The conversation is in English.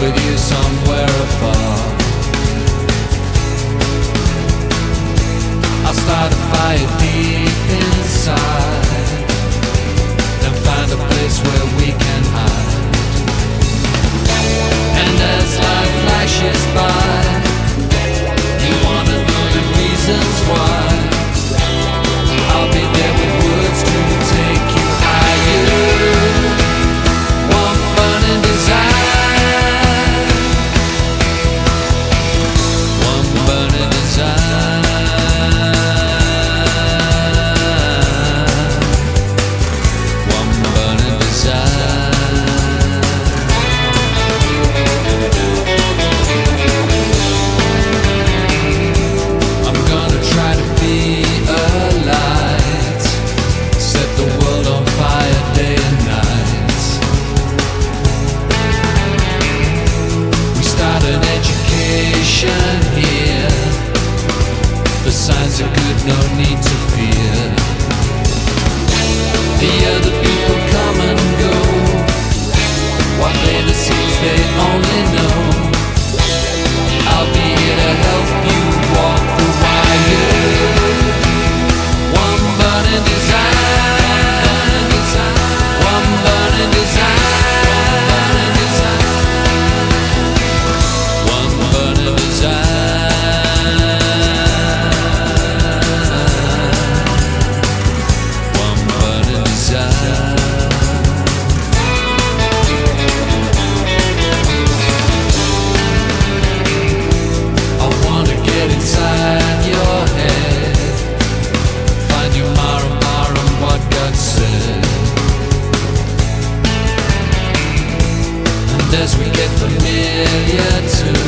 with you somewhere familiar too,